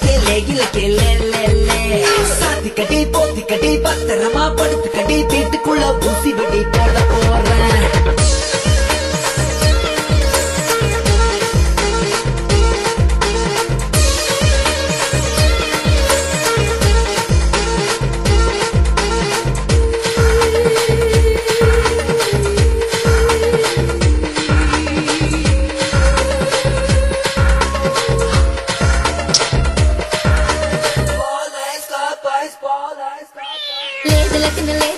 Clay கிளக்கே சாத்தி கட்டி போத்தி கட்டி பத்திரமா படுத்து கட்டி வீட்டுக்குள்ள பூசி வெட்டி போட போறேன். Look at the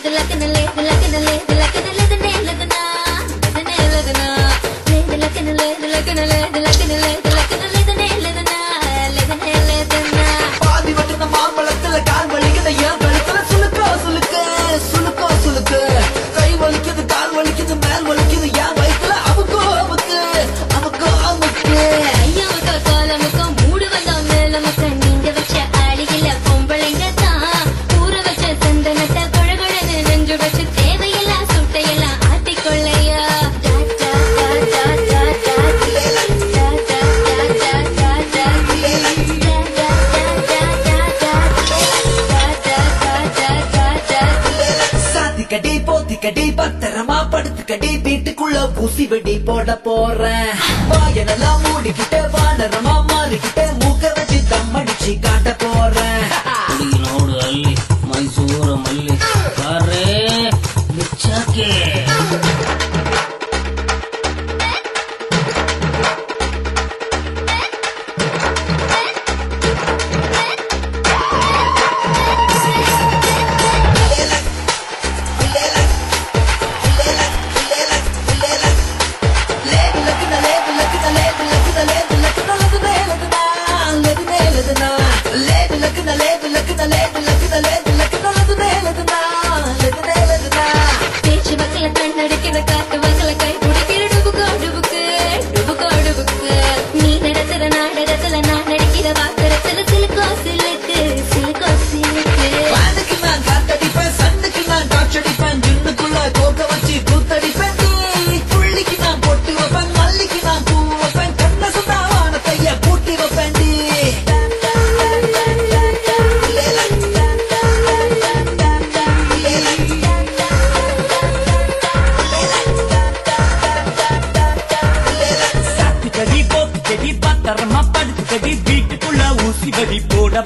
அடிக்கடி வீட்டுக்குள்ள பூசி வெடி போட போறேன். வாயனெல்லாம் மூடிக்கிட்டு வானரமா மாறிக்கிட்டு மூக்க வச்சு தம்மடிச்சு காட்ட போறேன்.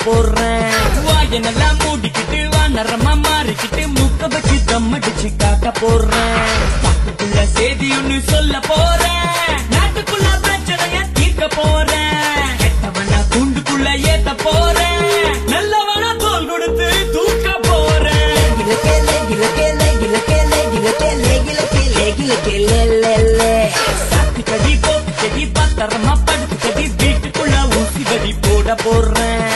போடுறேன் வாய நல்லா மூடிக்கிட்டு வானரமா மாறிக்கிட்டு முக்க வச்சு தம் அடிச்சு காட்ட போடுறேன் நாட்டுக்குள்ள செய்தி ஒண்ணு சொல்ல போறேன் நாட்டுக்குள்ள பிரச்சனைய தீர்க்க போறேன் கெட்டவன குண்டுக்குள்ள ஏத்த போறேன் நல்லவன தோல் கொடுத்து தூக்க போறேன் இலக்கேல இலக்கேல இலக்கேல இலக்கேல இலக்கேல இலக்கேல சாக்கு கடி போ செடி பத்தரமா படுத்து கடி வீட்டுக்குள்ள ஊசி கடி போட போடுறேன்